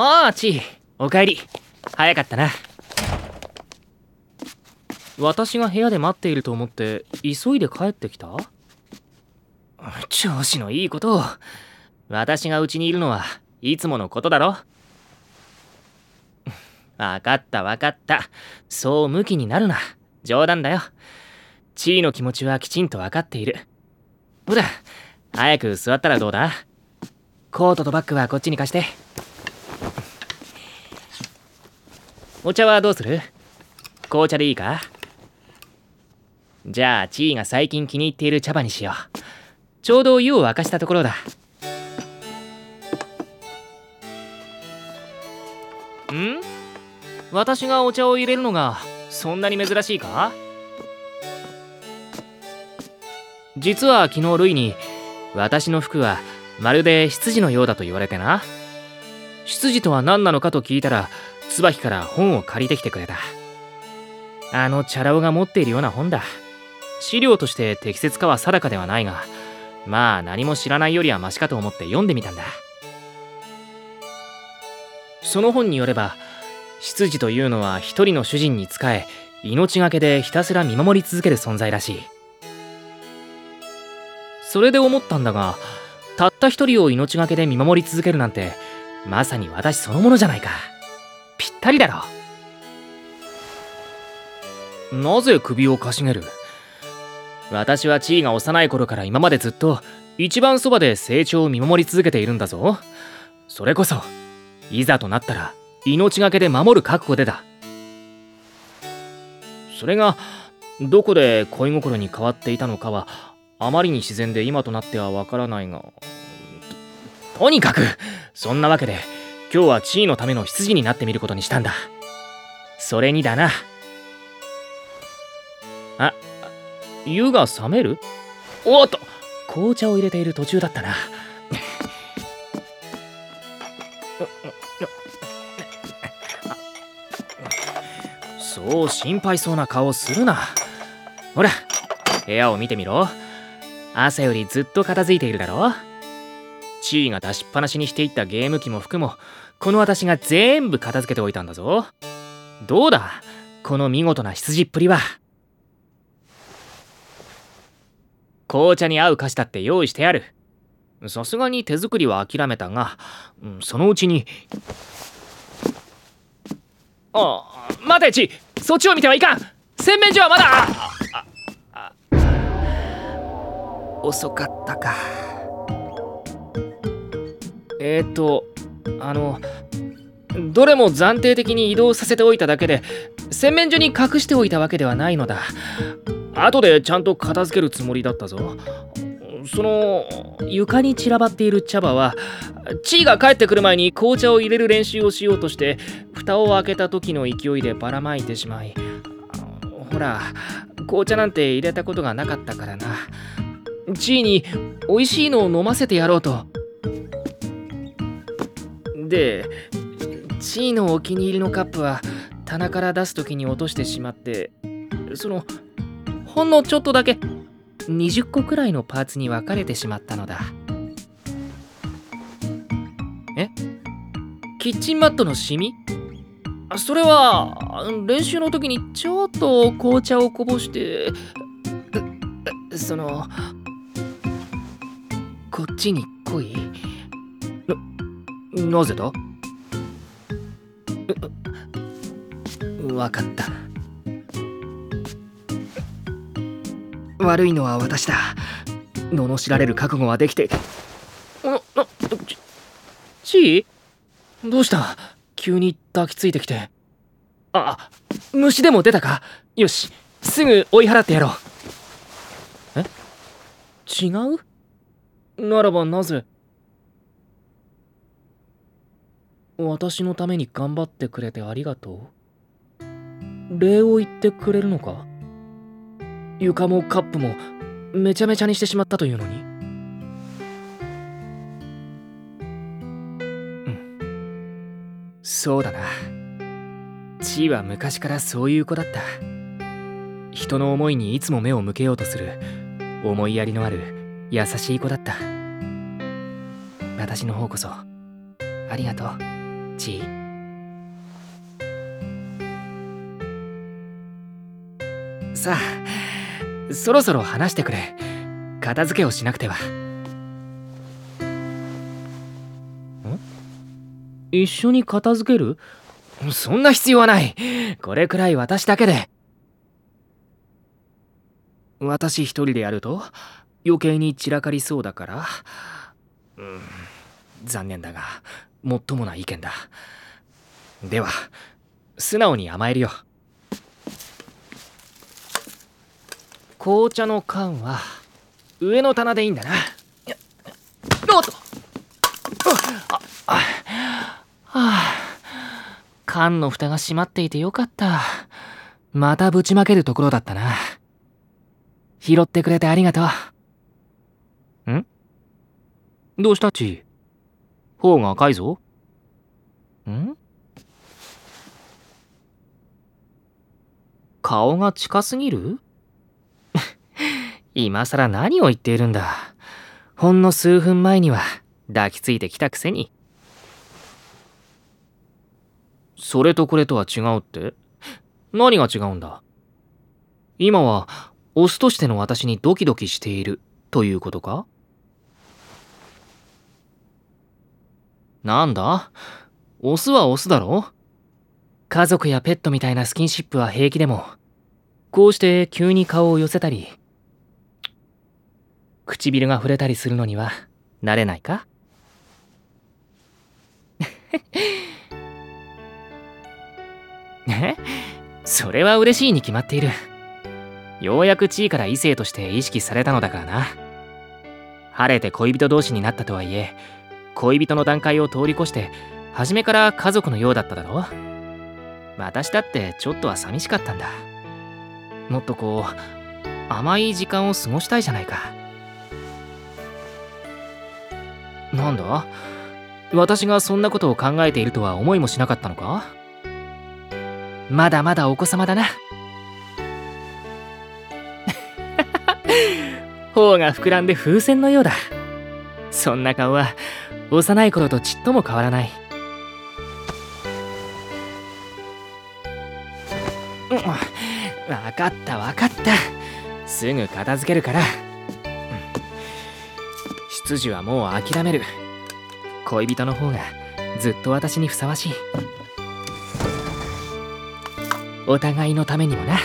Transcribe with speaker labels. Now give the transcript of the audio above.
Speaker 1: ああちおかえり。早かったな。私が部屋で待っていると思って急いで帰ってきた？調子のいいことを。私がうちにいるのはいつものことだろ。分かった分かった。そうムキになるな。冗談だよ。地位の気持ちはきちんと分かっている。ほら早く座ったらどうだ？コートとバッグはこっちに貸して。お茶はどうする？紅茶でいいか？じゃあ地位が最近気に入っている茶葉にしよう。ちょうど湯を沸かしたところだ。ん？私がお茶を入れるのがそんなに珍しいか？実は昨日ルイに私の服はまるで執事のようだと言われてな。執事とは何なのかと聞いたら椿から本を借りてきてくれた。あのチャラ男が持っているような本だ。資料として適切かは定かではないがまあ何も知らないよりはマシかと思って読んでみたんだ。その本によれば執事というのは一人の主人に仕え命がけでひたすら見守り続ける存在らしい。それで思ったんだがたった一人を命がけで見守り続けるなんてまさに私そのものじゃないか。ったりだろ。なぜ首をかしげる？私は地位が幼い頃から今までずっと一番そばで成長を見守り続けているんだぞ。それこそいざとなったら命がけで守る覚悟でだ。それがどこで恋心に変わっていたのかはあまりに自然で今となってはわからないがととにかくそんなわけで今日は地位のための執事になってみることにしたんだ。それにだな。あ湯が冷める？おっと！紅茶を入れている途中だったな。そう心配そうな顔するな。ほら部屋を見てみろ。朝よりずっと片付いているだろ地位が出しっぱなしにしていったゲーム機も服もこの私が全部片付けておいたんだぞ。どうだ？この見事な羊っぷりは。紅茶に合う菓子だって用意してある。さすがに手作りは諦めたがそのうちに。あ待てちそっちを見てはいかん。洗面所はまだ。遅かったか。えっ、とあのどれも暫定的に移動させておいただけで洗面所に隠しておいたわけではないのだ。後でちゃんと片付けるつもりだったぞ。その床に散らばっている茶葉はチーが帰ってくる前に紅茶を入れる練習をしようとして蓋を開けた時の勢いでばらまいてしまいほら紅茶なんて入れたことがなかったからな。チーに美味しいのを飲ませてやろうとでチーのお気に入りのカップは棚から出す時に落としてしまってそのほんのちょっとだけ20個くらいのパーツに分かれてしまったのだ。え？キッチンマットのシミ？それは練習の時にちょっと紅茶をこぼしてそのこっちに来い。なぜだ？分かった。悪いのは私だ。罵られる覚悟はできて。ななちーどうした？急に抱きついてきて。あ虫でも出たか？よしすぐ追い払ってやろう。え？違う？ならばなぜ？私のために頑張ってくれてありがとう。礼を言ってくれるのか？床もカップもめちゃめちゃにしてしまったというのに。うん。そうだな。地位は昔からそういう子だった。人の思いにいつも目を向けようとする。思いやりのある優しい子だった。私の方こそありがとう。ち。さあそろそろ話してくれ。片付けをしなくては。ん？一緒に片付ける？そんな必要はない。これくらい私だけで。私一人でやると余計に散らかりそうだから。うん残念だがもっともな意見だ。では素直に甘えるよ。紅茶の缶は上の棚でいいんだな。おっと。ああはあ缶の蓋が閉まっていてよかった。またぶちまけるところだったな。拾ってくれてありがとう。ん？どうした？っち頬が赤いぞ。ん？顔が近すぎる？今さら何を言っているんだ。ほんの数分前には抱きついてきたくせに。それとこれとは違うって？何が違うんだ？今はオスとしての私にドキドキしているということか？なんだ？オスはオスだろ？家族やペットみたいなスキンシップは平気でもこうして急に顔を寄せたり唇が触れたりするのには慣れないか？え？それは嬉しいに決まっている。ようやく地位から異性として意識されたのだからな。晴れて恋人同士になったとはいえ恋人の段階を通り越して初めから家族のようだっただろ私だってちょっとは寂しかったんだ。もっとこう甘い時間を過ごしたいじゃないか。なんだ？私がそんなことを考えているとは思いもしなかったのか？まだまだお子様だな。頬が膨らんで風船のようだ。そんな顔は幼い頃とちっとも変わらない。分かった分かった。すぐ片付けるから。執事はもう諦める。恋人の方がずっと私にふさわしい。お互いのためにもな。